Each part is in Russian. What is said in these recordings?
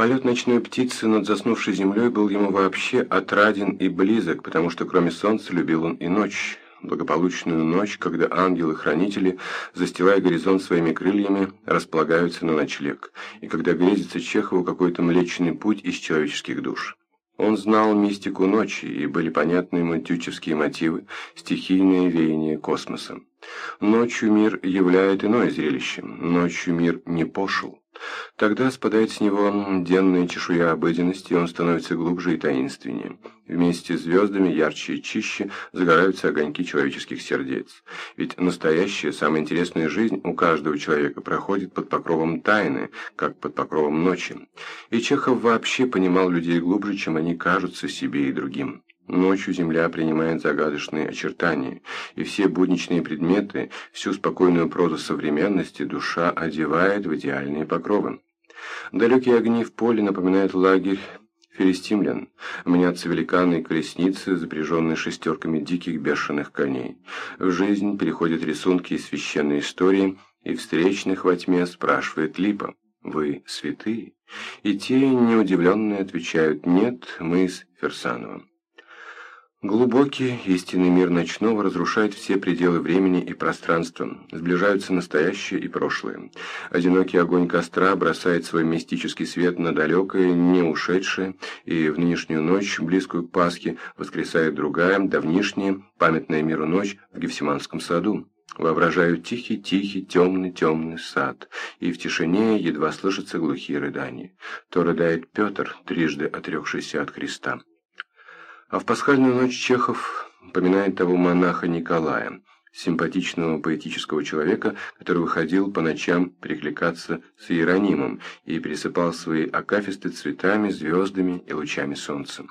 Полет ночной птицы над заснувшей землей был ему вообще отраден и близок, потому что кроме солнца любил он и ночь, благополучную ночь, когда ангелы-хранители, застилая горизонт своими крыльями, располагаются на ночлег, и когда грезится Чехову какой-то млечный путь из человеческих душ. Он знал мистику ночи, и были понятны ему тючевские мотивы, стихийные веяния космоса. Ночью мир являет иное зрелище, ночью мир не пошел. Тогда спадает с него денная чешуя обыденности, и он становится глубже и таинственнее. Вместе с звездами ярче и чище загораются огоньки человеческих сердец. Ведь настоящая, самая интересная жизнь у каждого человека проходит под покровом тайны, как под покровом ночи. И Чехов вообще понимал людей глубже, чем они кажутся себе и другим. Ночью земля принимает загадочные очертания, и все будничные предметы, всю спокойную прозу современности душа одевает в идеальные покровы. Далекие огни в поле напоминают лагерь филистимлян, мнятся великаны и колесницы, запряженные шестерками диких бешеных коней. В жизнь переходят рисунки и священные истории, и встречных во тьме спрашивает Липа. «Вы святые?» И те, неудивленные, отвечают «Нет, мы с Ферсановым». Глубокий, истинный мир ночного разрушает все пределы времени и пространства, сближаются настоящее и прошлое. Одинокий огонь костра бросает свой мистический свет на далекое, не ушедшее, и в нынешнюю ночь, близкую к Пасхе, воскресает другая, давнишняя, памятная миру ночь в Гефсиманском саду. Воображаю тихий-тихий, темный-темный сад, и в тишине едва слышатся глухие рыдания. То рыдает Петр, трижды отрекшийся от Христа. А в пасхальную ночь Чехов поминает того монаха Николая, симпатичного поэтического человека, который выходил по ночам перекликаться с Иеронимом и пересыпал свои акафисты цветами, звездами и лучами солнца.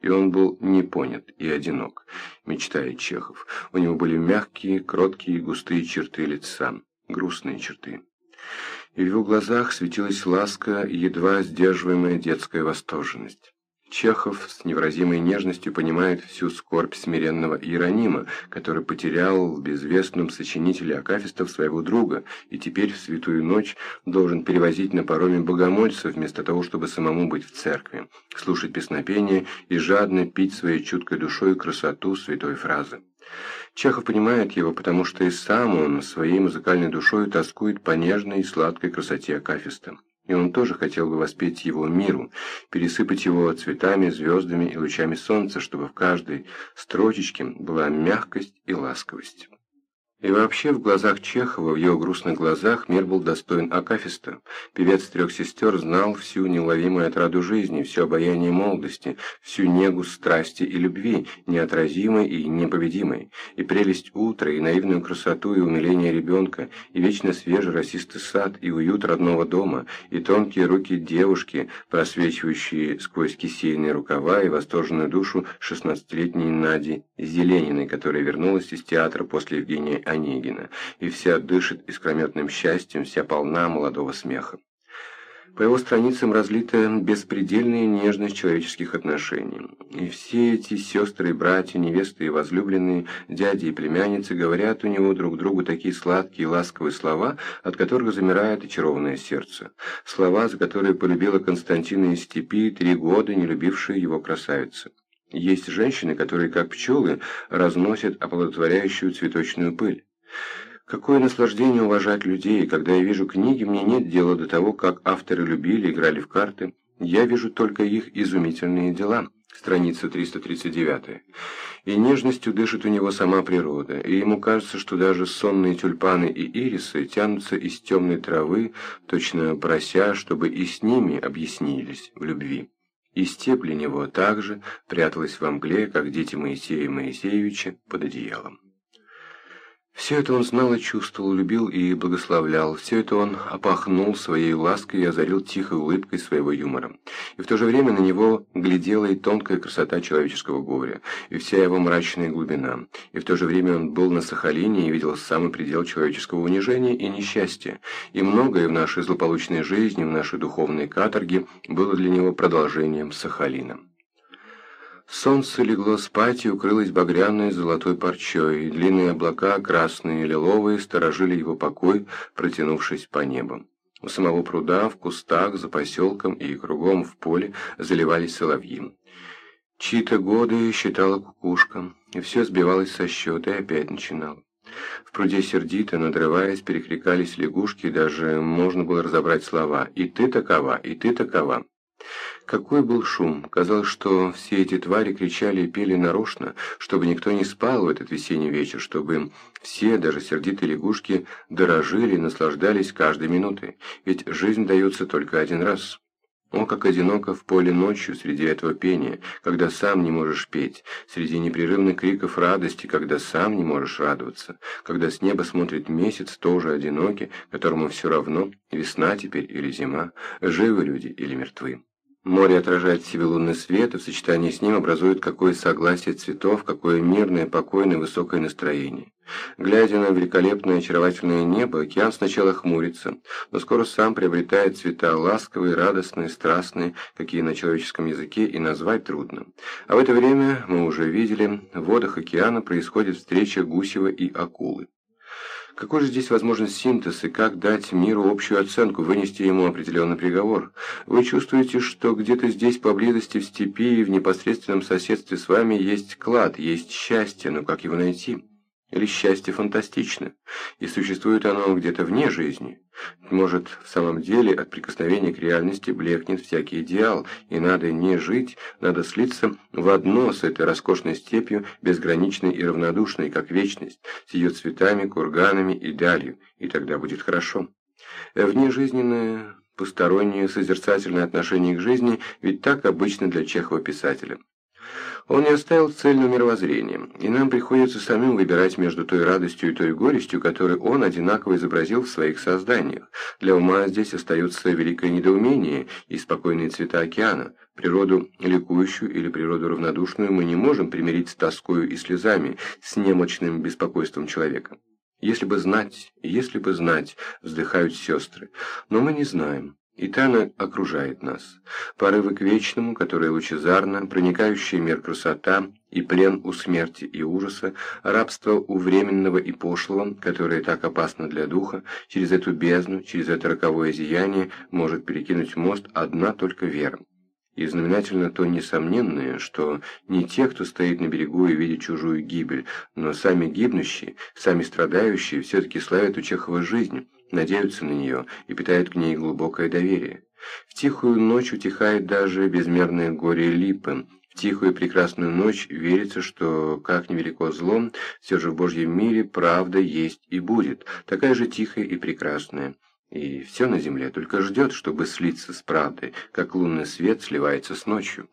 И он был не понят и одинок, мечтает Чехов. У него были мягкие, кроткие, густые черты лица, грустные черты. И в его глазах светилась ласка едва сдерживаемая детская восторженность. Чехов с невыразимой нежностью понимает всю скорбь смиренного Иеронима, который потерял в безвестном сочинителе Акафистов своего друга и теперь в святую ночь должен перевозить на пароме богомольцев вместо того, чтобы самому быть в церкви, слушать песнопение и жадно пить своей чуткой душой красоту святой фразы. Чехов понимает его, потому что и сам он своей музыкальной душой тоскует по нежной и сладкой красоте Акафиста и он тоже хотел бы воспеть его миру, пересыпать его цветами, звездами и лучами солнца, чтобы в каждой строчечке была мягкость и ласковость. И вообще в глазах Чехова, в его грустных глазах, мир был достоин Акафиста. Певец трех сестер знал всю неуловимую отраду жизни, все обаяние молодости, всю негу страсти и любви, неотразимой и непобедимой, и прелесть утра, и наивную красоту и умиление ребенка, и вечно свежий росистый сад, и уют родного дома, и тонкие руки девушки, просвечивающие сквозь кисейные рукава и восторженную душу шестнадцатилетней Нади Зелениной, которая вернулась из театра после Евгения Онегина, и вся дышит искрометным счастьем, вся полна молодого смеха. По его страницам разлита беспредельная нежность человеческих отношений. И все эти сестры и братья, невесты и возлюбленные, дяди и племянницы говорят у него друг другу такие сладкие и ласковые слова, от которых замирает очарованное сердце. Слова, за которые полюбила Константина из степи три года не любившая его красавица. Есть женщины, которые, как пчелы, разносят оплодотворяющую цветочную пыль. Какое наслаждение уважать людей, когда я вижу книги, мне нет дела до того, как авторы любили, играли в карты. Я вижу только их изумительные дела. Страница 339. И нежностью дышит у него сама природа, и ему кажется, что даже сонные тюльпаны и ирисы тянутся из темной травы, точно прося, чтобы и с ними объяснились в любви и степь для него также пряталась во мгле, как дети Моисея Моисеевича под одеялом. Все это он знал и чувствовал, любил и благословлял, все это он опахнул своей лаской и озарил тихой улыбкой своего юмора. И в то же время на него глядела и тонкая красота человеческого горя, и вся его мрачная глубина. И в то же время он был на Сахалине и видел самый предел человеческого унижения и несчастья. И многое в нашей злополучной жизни, в нашей духовной каторге было для него продолжением Сахалина. Солнце легло спать и укрылось багряной золотой парчой, длинные облака, красные и лиловые, сторожили его покой, протянувшись по небу. У самого пруда, в кустах, за поселком и кругом в поле заливались соловьи. Чьи-то годы считала кукушка, и все сбивалось со счета и опять начинала. В пруде сердито, надрываясь, перекликались лягушки, даже можно было разобрать слова «И ты такова, и ты такова». Какой был шум! Казалось, что все эти твари кричали и пели нарочно, чтобы никто не спал в этот весенний вечер, чтобы все, даже сердитые лягушки, дорожили и наслаждались каждой минутой, ведь жизнь дается только один раз. О, как одиноко в поле ночью среди этого пения, когда сам не можешь петь, среди непрерывных криков радости, когда сам не можешь радоваться, когда с неба смотрит месяц, тоже одинокий, которому все равно, весна теперь или зима, живы люди или мертвы. Море отражает в себе лунный свет, и в сочетании с ним образует какое согласие цветов, какое мирное, покойное, высокое настроение. Глядя на великолепное очаровательное небо, океан сначала хмурится, но скоро сам приобретает цвета ласковые, радостные, страстные, какие на человеческом языке и назвать трудно. А в это время, мы уже видели, в водах океана происходит встреча гусева и акулы. Какой же здесь возможен синтез и как дать миру общую оценку, вынести ему определенный приговор? Вы чувствуете, что где-то здесь поблизости в степи и в непосредственном соседстве с вами есть клад, есть счастье, но как его найти? Или счастье фантастично, и существует оно где-то вне жизни? Может, в самом деле от прикосновения к реальности блекнет всякий идеал, и надо не жить, надо слиться в одно с этой роскошной степью, безграничной и равнодушной, как вечность, с ее цветами, курганами и далью, и тогда будет хорошо. Внежизненное, постороннее, созерцательное отношение к жизни ведь так обычно для Чехова-писателя. Он не оставил цельного мировоззрения, и нам приходится самим выбирать между той радостью и той горестью, которую он одинаково изобразил в своих созданиях. Для ума здесь остается великое недоумение и спокойные цвета океана. Природу ликующую или природу равнодушную мы не можем примирить с тоскою и слезами, с немощным беспокойством человека. Если бы знать, если бы знать, вздыхают сестры, но мы не знаем. И Тана окружает нас. Порывы к вечному, которое лучезарно, проникающая мир красота, и плен у смерти и ужаса, рабство у временного и пошлого, которое так опасно для духа, через эту бездну, через это роковое зияние может перекинуть мост одна только вера. И знаменательно то несомненное, что не те, кто стоит на берегу и видит чужую гибель, но сами гибнущие, сами страдающие все-таки славят у Чехова жизнь, надеются на нее и питают к ней глубокое доверие. В тихую ночь утихает даже безмерное горе липы. В тихую и прекрасную ночь верится, что, как невелико злом, все же в Божьем мире правда есть и будет, такая же тихая и прекрасная. И все на земле только ждет, чтобы слиться с правдой, как лунный свет сливается с ночью.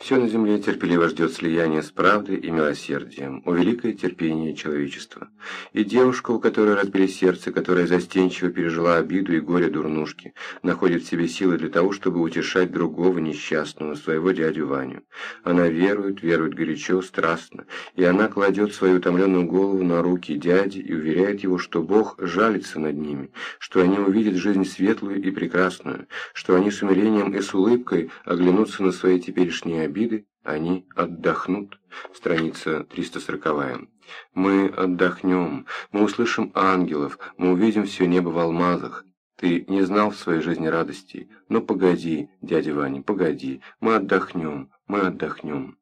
Все на земле терпеливо ждет слияния с правдой и милосердием, о великое терпение человечества. И девушка, у которой разбили сердце, которая застенчиво пережила обиду и горе дурнушки, находит в себе силы для того, чтобы утешать другого несчастного, своего дядю Ваню. Она верует, верует горячо, страстно, и она кладет свою утомленную голову на руки дяди и уверяет его, что Бог жалится над ними, что они увидят жизнь светлую и прекрасную, что они с умилением и с улыбкой оглянутся на свои теперешние обиды, они отдохнут. Страница 340. Мы отдохнем, мы услышим ангелов, мы увидим все небо в алмазах. Ты не знал в своей жизни радости, но погоди, дядя Ваня, погоди, мы отдохнем, мы отдохнем.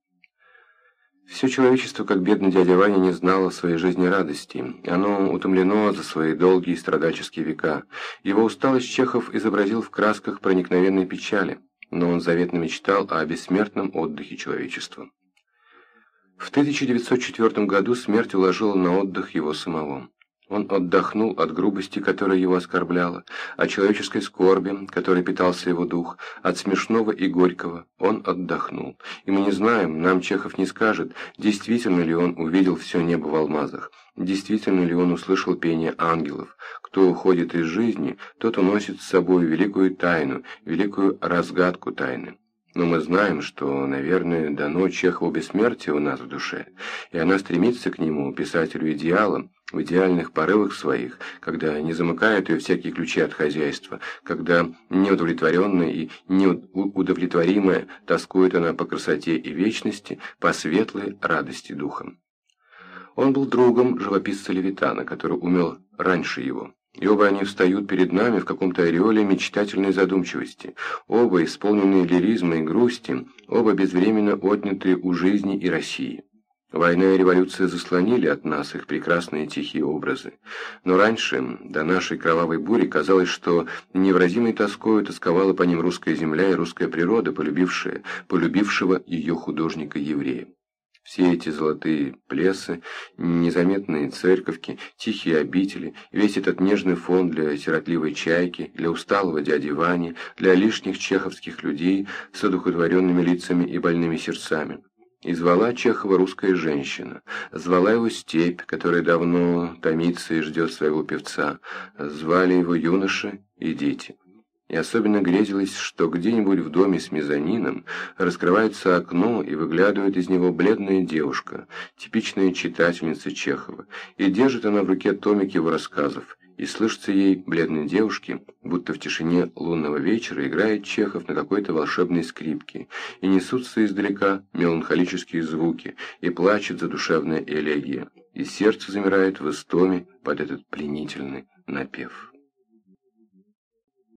Все человечество, как бедный дядя Ваня, не знало своей жизни радости. Оно утомлено за свои долгие страдальческие века. Его усталость Чехов изобразил в красках проникновенной печали но он заветно мечтал о бессмертном отдыхе человечества. В 1904 году смерть уложила на отдых его самого. Он отдохнул от грубости, которая его оскорбляла, от человеческой скорби, которой питался его дух, от смешного и горького. Он отдохнул. И мы не знаем, нам Чехов не скажет, действительно ли он увидел все небо в алмазах, действительно ли он услышал пение ангелов. Кто уходит из жизни, тот уносит с собой великую тайну, великую разгадку тайны. Но мы знаем, что, наверное, дано Чехову бессмертие у нас в душе, и она стремится к нему, писателю идеала, в идеальных порывах своих, когда не замыкают ее всякие ключи от хозяйства, когда неудовлетворенная и неудовлетворимая тоскует она по красоте и вечности, по светлой радости духа. Он был другом живописца Левитана, который умел раньше его. И оба они встают перед нами в каком-то ореоле мечтательной задумчивости, оба исполненные лиризма и грусти, оба безвременно отнятые у жизни и России. Война и революция заслонили от нас их прекрасные тихие образы. Но раньше, до нашей кровавой бури, казалось, что невразимой тоскою тосковала по ним русская земля и русская природа, полюбившая, полюбившего ее художника-еврея. Все эти золотые плесы, незаметные церковки, тихие обители, весь этот нежный фон для сиротливой чайки, для усталого дяди Вани, для лишних чеховских людей с одухотворенными лицами и больными сердцами. И звала Чехова русская женщина, звала его степь, которая давно томится и ждет своего певца, звали его юноши и дети. И особенно грезилось, что где-нибудь в доме с мезонином раскрывается окно и выглядывает из него бледная девушка, типичная читательница Чехова, и держит она в руке томик его рассказов, и слышится ей, бледной девушке, будто в тишине лунного вечера играет Чехов на какой-то волшебной скрипке, и несутся издалека меланхолические звуки, и плачет задушевная элегия, и сердце замирает в истоме под этот пленительный напев.